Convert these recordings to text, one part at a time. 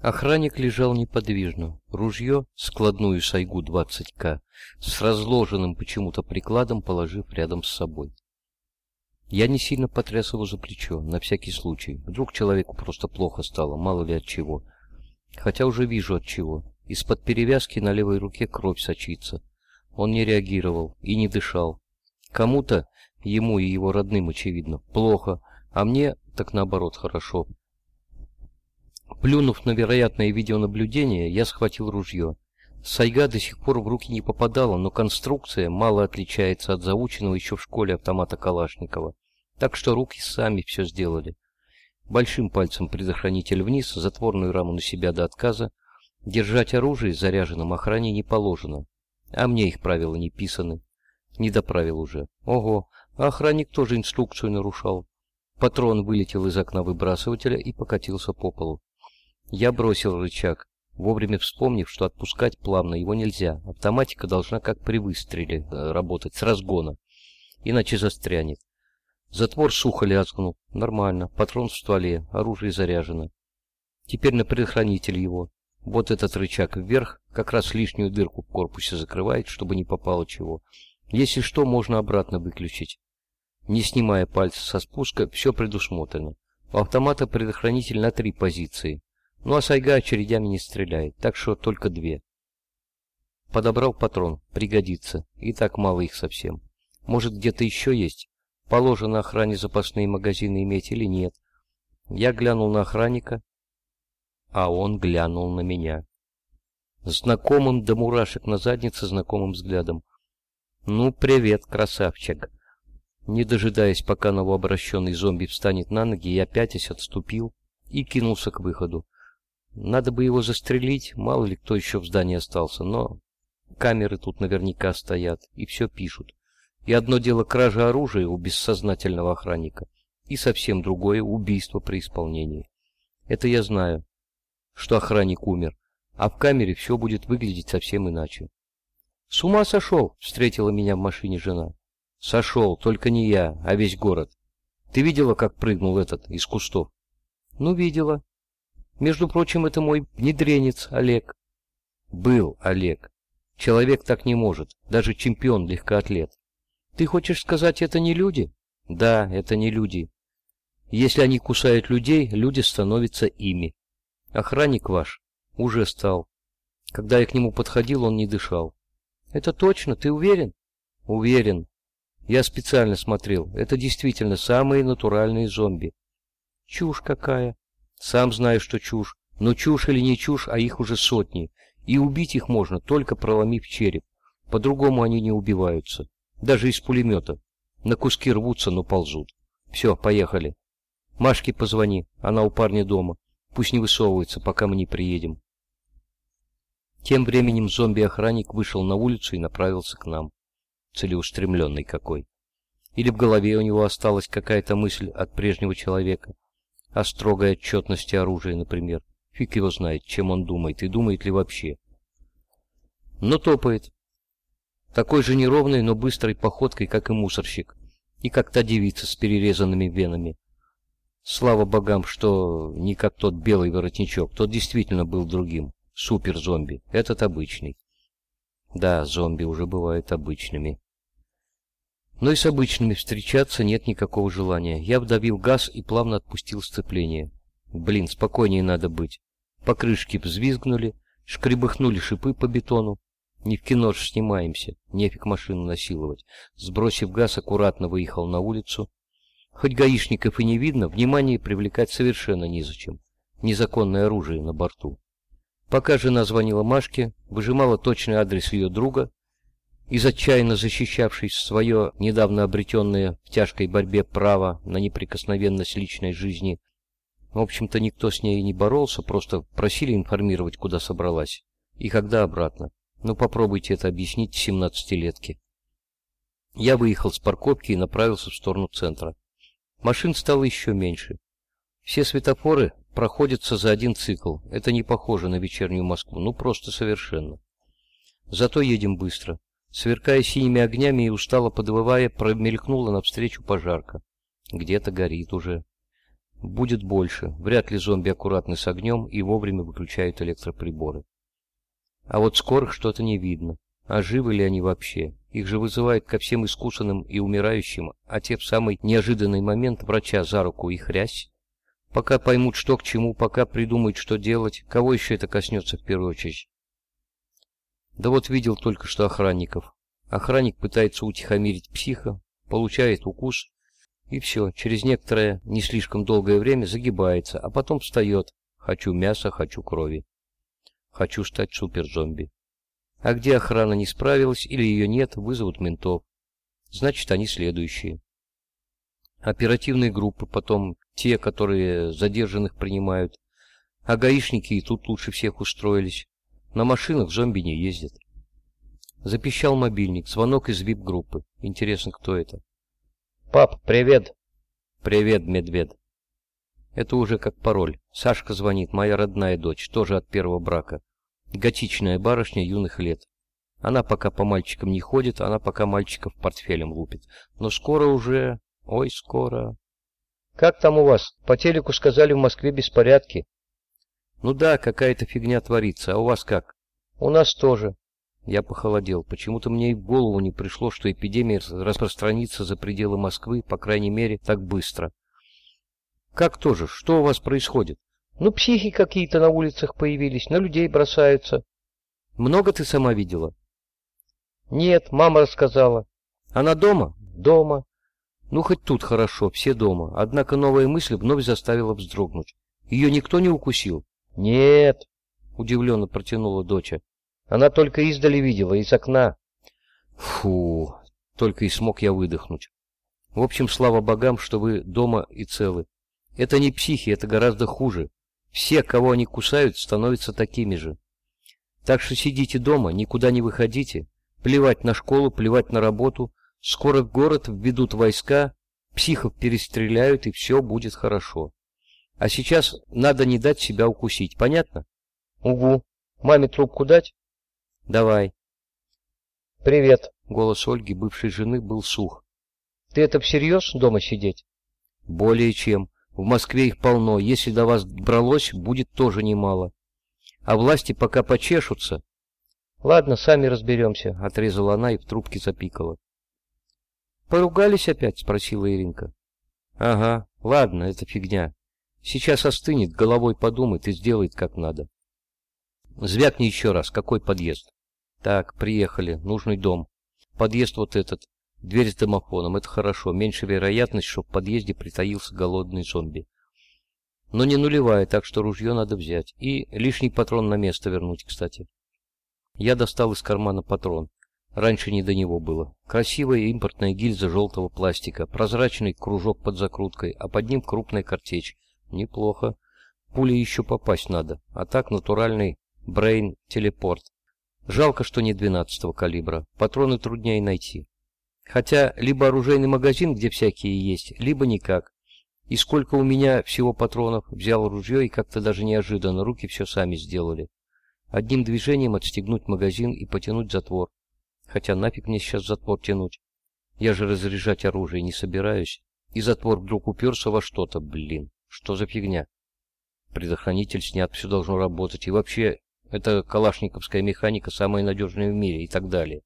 Охранник лежал неподвижно. Ружье, складную сайгу 20К, с разложенным почему-то прикладом положив рядом с собой. Я не сильно потряс его за плечо, на всякий случай. Вдруг человеку просто плохо стало, мало ли от чего. Хотя уже вижу от чего. Из-под перевязки на левой руке кровь сочится. Он не реагировал и не дышал. Кому-то, ему и его родным, очевидно, плохо, а мне так наоборот хорошо. Плюнув на вероятное видеонаблюдение, я схватил ружье. Сайга до сих пор в руки не попадала, но конструкция мало отличается от заученного еще в школе автомата Калашникова. Так что руки сами все сделали. Большим пальцем предохранитель вниз, затворную раму на себя до отказа. Держать оружие заряженным охране не положено. А мне их правила не писаны. Не доправил уже. Ого, а охранник тоже инструкцию нарушал. Патрон вылетел из окна выбрасывателя и покатился по полу. Я бросил рычаг, вовремя вспомнив, что отпускать плавно его нельзя. Автоматика должна как при выстреле э, работать, с разгона, иначе застрянет. Затвор сухо лязгнул. Нормально. Патрон в стволе, оружие заряжено. Теперь на предохранитель его. Вот этот рычаг вверх, как раз лишнюю дырку в корпусе закрывает, чтобы не попало чего. Если что, можно обратно выключить. Не снимая пальца со спуска, все предусмотрено. У автомата предохранитель на три позиции. Ну а Сайга очередями не стреляет, так что только две. Подобрал патрон, пригодится, и так мало их совсем. Может где-то еще есть? Положено охране запасные магазины иметь или нет? Я глянул на охранника, а он глянул на меня. Знакомым до мурашек на заднице знакомым взглядом. «Ну, привет, красавчик!» Не дожидаясь, пока новообращенный зомби встанет на ноги, я пятясь отступил и кинулся к выходу. Надо бы его застрелить, мало ли кто еще в здании остался, но камеры тут наверняка стоят и все пишут. И одно дело кража оружия у бессознательного охранника, и совсем другое убийство при исполнении. Это я знаю, что охранник умер, а в камере все будет выглядеть совсем иначе. «С ума сошел!» — встретила меня в машине жена. «Сошел, только не я, а весь город. Ты видела, как прыгнул этот из кустов?» «Ну, видела. Между прочим, это мой внедренец Олег. Был Олег. Человек так не может, даже чемпион легкоатлет. Ты хочешь сказать, это не люди? Да, это не люди. Если они кусают людей, люди становятся ими. Охранник ваш уже стал. Когда я к нему подходил, он не дышал. Это точно, ты уверен? Уверен. Я специально смотрел. Это действительно самые натуральные зомби. Чушь какая. Сам знаю, что чушь. Но чушь или не чушь, а их уже сотни. И убить их можно, только проломив череп. По-другому они не убиваются. Даже из пулемета. На куски рвутся, но ползут. Все, поехали. Машке позвони, она у парня дома. Пусть не высовывается, пока мы не приедем. Тем временем зомби-охранник вышел на улицу и направился к нам. Целеустремленный какой. Или в голове у него осталась какая-то мысль от прежнего человека о строгой отчетности оружия, например. Фиг его знает, чем он думает, и думает ли вообще. Но топает. Такой же неровной, но быстрой походкой, как и мусорщик. И как та девица с перерезанными венами. Слава богам, что не как тот белый воротничок, тот действительно был другим. Супер-зомби. Этот обычный. Да, зомби уже бывают обычными. Но и с обычными встречаться нет никакого желания. Я вдавил газ и плавно отпустил сцепление. Блин, спокойнее надо быть. Покрышки взвизгнули, шкребыхнули шипы по бетону. Не в кино ж снимаемся, нефиг машину насиловать. Сбросив газ, аккуратно выехал на улицу. Хоть гаишников и не видно, внимание привлекать совершенно незачем. Незаконное оружие на борту. Пока жена звонила Машке, выжимала точный адрес ее друга, из отчаянно защищавшись свое недавно обретенное в тяжкой борьбе право на неприкосновенность личной жизни, в общем-то никто с ней не боролся, просто просили информировать, куда собралась и когда обратно. Ну попробуйте это объяснить семнадцатилетке. Я выехал с парковки и направился в сторону центра. Машин стало еще меньше. Все светофоры проходятся за один цикл. Это не похоже на вечернюю Москву, ну просто совершенно. Зато едем быстро. Сверкая синими огнями и устало подвывая, промелькнула навстречу пожарка. Где-то горит уже. Будет больше. Вряд ли зомби аккуратны с огнем и вовремя выключают электроприборы. А вот скорых что-то не видно. А живы ли они вообще? Их же вызывают ко всем искусанным и умирающим, а те в самый неожиданный момент врача за руку и хрясь. Пока поймут, что к чему, пока придумают, что делать, кого еще это коснется в первую очередь? Да вот видел только что охранников. Охранник пытается утихомирить психа, получает укус, и все, через некоторое, не слишком долгое время загибается, а потом встает. Хочу мяса, хочу крови. Хочу стать суперзомби. А где охрана не справилась или ее нет, вызовут ментов. Значит, они следующие. Оперативные группы, потом те, которые задержанных принимают. А гаишники и тут лучше всех устроились. На машинах зомби не ездят. Запищал мобильник, звонок из вип-группы. Интересно, кто это? «Пап, привет!» «Привет, медвед!» Это уже как пароль. Сашка звонит, моя родная дочь, тоже от первого брака. Готичная барышня юных лет. Она пока по мальчикам не ходит, она пока мальчиков портфелем лупит. Но скоро уже... Ой, скоро... «Как там у вас? По телеку сказали, в Москве беспорядки». «Ну да, какая-то фигня творится. А у вас как?» «У нас тоже». Я похолодел. Почему-то мне и в голову не пришло, что эпидемия распространится за пределы Москвы, по крайней мере, так быстро. «Как тоже? Что у вас происходит?» Ну, психи какие-то на улицах появились, на людей бросаются. Много ты сама видела? Нет, мама рассказала. Она дома? Дома. Ну, хоть тут хорошо, все дома. Однако новая мысль вновь заставила вздрогнуть. Ее никто не укусил? Нет, удивленно протянула доча. Она только издали видела, из окна. Фу, только и смог я выдохнуть. В общем, слава богам, что вы дома и целы. Это не психи, это гораздо хуже. Все, кого они кусают, становятся такими же. Так что сидите дома, никуда не выходите. Плевать на школу, плевать на работу. Скоро в город введут войска, психов перестреляют, и все будет хорошо. А сейчас надо не дать себя укусить, понятно? Угу. Маме трубку дать? Давай. Привет. Голос Ольги, бывшей жены, был сух. Ты это всерьез дома сидеть? Более чем. В Москве их полно, если до вас бралось, будет тоже немало. А власти пока почешутся. Ладно, сами разберемся, отрезала она и в трубке запикала. Поругались опять? спросила Иринка. Ага, ладно, это фигня. Сейчас остынет, головой подумает и сделает как надо. Звякни еще раз, какой подъезд? Так, приехали, нужный дом. Подъезд вот этот. Дверь с домофоном, это хорошо, меньше вероятность, что в подъезде притаился голодный зомби. Но не нулевая, так что ружье надо взять. И лишний патрон на место вернуть, кстати. Я достал из кармана патрон. Раньше не до него было. Красивая импортная гильза желтого пластика, прозрачный кружок под закруткой, а под ним крупная картечь. Неплохо. Пули еще попасть надо, а так натуральный брейн-телепорт. Жалко, что не 12-го калибра. Патроны труднее найти. Хотя либо оружейный магазин, где всякие есть, либо никак. И сколько у меня всего патронов, взял ружье и как-то даже неожиданно руки все сами сделали. Одним движением отстегнуть магазин и потянуть затвор. Хотя нафиг мне сейчас затвор тянуть. Я же разряжать оружие не собираюсь. И затвор вдруг уперся во что-то, блин. Что за фигня? Предохранитель снят, все должно работать. И вообще, это калашниковская механика самая надежная в мире и так далее.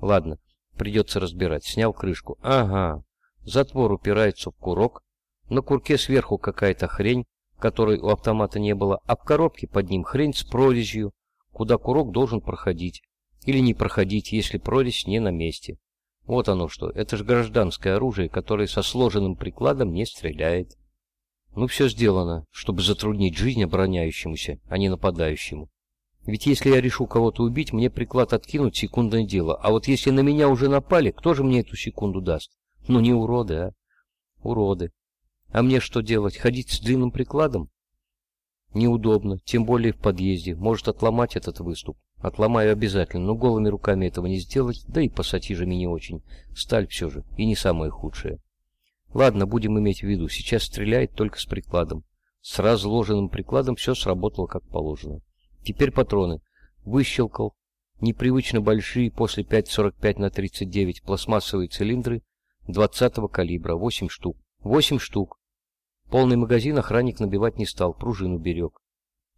Ладно, Придется разбирать. Снял крышку. Ага. Затвор упирается в курок. На курке сверху какая-то хрень, которой у автомата не было, а в коробке под ним хрень с прорезью, куда курок должен проходить. Или не проходить, если прорезь не на месте. Вот оно что. Это же гражданское оружие, которое со сложенным прикладом не стреляет. Ну, все сделано, чтобы затруднить жизнь обороняющемуся, а не нападающему. Ведь если я решу кого-то убить, мне приклад откинуть секундное дело. А вот если на меня уже напали, кто же мне эту секунду даст? Ну не уроды, а? Уроды. А мне что делать? Ходить с длинным прикладом? Неудобно, тем более в подъезде. Может отломать этот выступ. Отломаю обязательно, но голыми руками этого не сделать, да и пассатижами не очень. Сталь все же, и не самое худшее. Ладно, будем иметь в виду, сейчас стреляет только с прикладом. С разложенным прикладом все сработало как положено. Теперь патроны. Выщелкал. Непривычно большие, после 5,45 на 39 пластмассовые цилиндры 20-го калибра, 8 штук. 8 штук. Полный магазин охранник набивать не стал, пружину берег.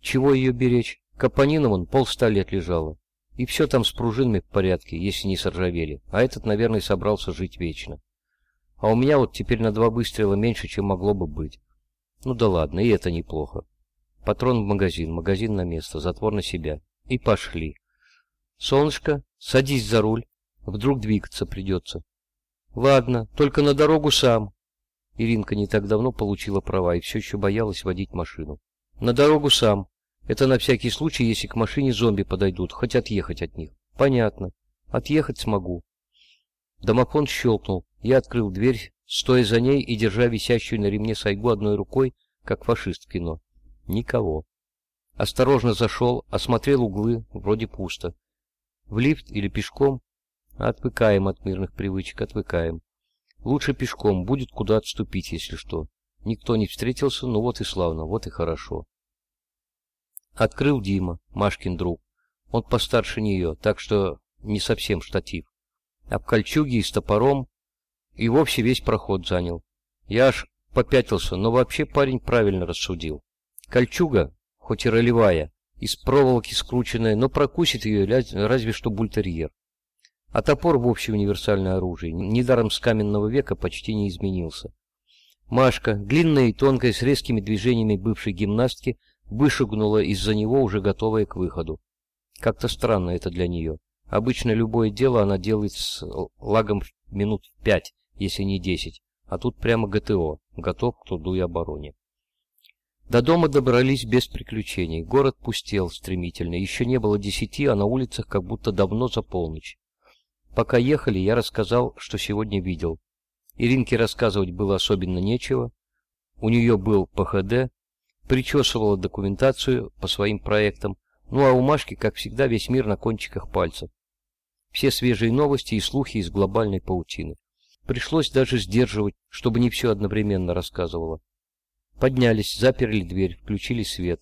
Чего ее беречь? Капонина вон полста лет лежала. И все там с пружинами в порядке, если не соржавели. А этот, наверное, собрался жить вечно. А у меня вот теперь на два выстрела меньше, чем могло бы быть. Ну да ладно, и это неплохо. Патрон в магазин, магазин на место, затвор на себя. И пошли. Солнышко, садись за руль. Вдруг двигаться придется. Ладно, только на дорогу сам. Иринка не так давно получила права и все еще боялась водить машину. На дорогу сам. Это на всякий случай, если к машине зомби подойдут, хоть отъехать от них. Понятно. Отъехать смогу. Домофон щелкнул. Я открыл дверь, стоя за ней и держа висящую на ремне сайгу одной рукой, как фашист в кино. Никого. Осторожно зашел, осмотрел углы, вроде пусто. В лифт или пешком? Отвыкаем от мирных привычек, отвыкаем. Лучше пешком, будет куда отступить, если что. Никто не встретился, ну вот и славно, вот и хорошо. Открыл Дима, Машкин друг. Он постарше нее, так что не совсем штатив. В кольчуге и с топором и вовсе весь проход занял. Я аж попятился, но вообще парень правильно рассудил. Кольчуга, хоть и ролевая, из проволоки скрученная, но прокусит ее разве что бультерьер. А топор вовсе универсальное оружие, недаром с каменного века почти не изменился. Машка, длинная и тонкая, с резкими движениями бывшей гимнастки, вышагнула из-за него, уже готовая к выходу. Как-то странно это для нее. Обычно любое дело она делает с лагом минут пять, если не десять, а тут прямо ГТО, готов к труду и обороне. До дома добрались без приключений. Город пустел стремительно. Еще не было десяти, а на улицах как будто давно за полночь. Пока ехали, я рассказал, что сегодня видел. Иринке рассказывать было особенно нечего. У нее был ПХД, причесывала документацию по своим проектам, ну а у Машки, как всегда, весь мир на кончиках пальцев. Все свежие новости и слухи из глобальной паутины. Пришлось даже сдерживать, чтобы не все одновременно рассказывала. Поднялись, заперли дверь, включили свет.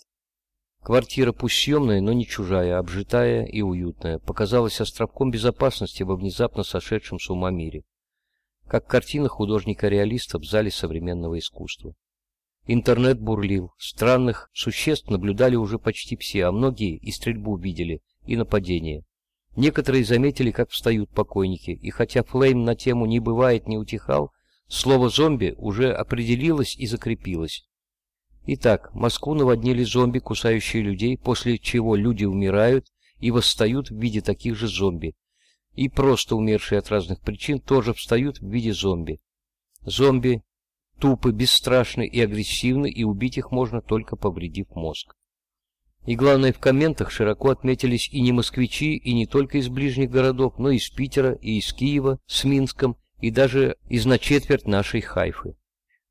Квартира пусть съемная, но не чужая, обжитая и уютная, показалась островком безопасности во внезапно сошедшем с ума мире. Как картина художника-реалиста в зале современного искусства. Интернет бурлил, странных существ наблюдали уже почти все, а многие и стрельбу видели, и нападение. Некоторые заметили, как встают покойники, и хотя Флейм на тему «не бывает» не утихал, слово «зомби» уже определилось и закрепилось. Итак, Москву наводнили зомби, кусающие людей, после чего люди умирают и восстают в виде таких же зомби. И просто умершие от разных причин тоже встают в виде зомби. Зомби тупы, бесстрашны и агрессивны, и убить их можно только повредив мозг. И главное, в комментах широко отметились и не москвичи, и не только из ближних городов, но и из Питера, и из Киева, с Минском, и даже из на четверть нашей Хайфы.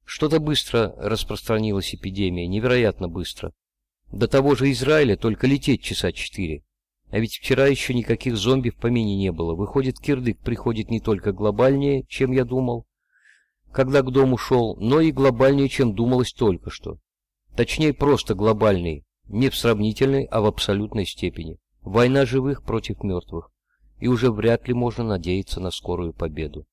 Что-то быстро распространилась эпидемия, невероятно быстро. До того же Израиля только лететь часа четыре. А ведь вчера еще никаких зомби в помине не было. Выходит, кирдык приходит не только глобальнее, чем я думал, когда к дому шел, но и глобальнее, чем думалось только что. Точнее, просто глобальный, не в сравнительной, а в абсолютной степени. Война живых против мертвых. И уже вряд ли можно надеяться на скорую победу.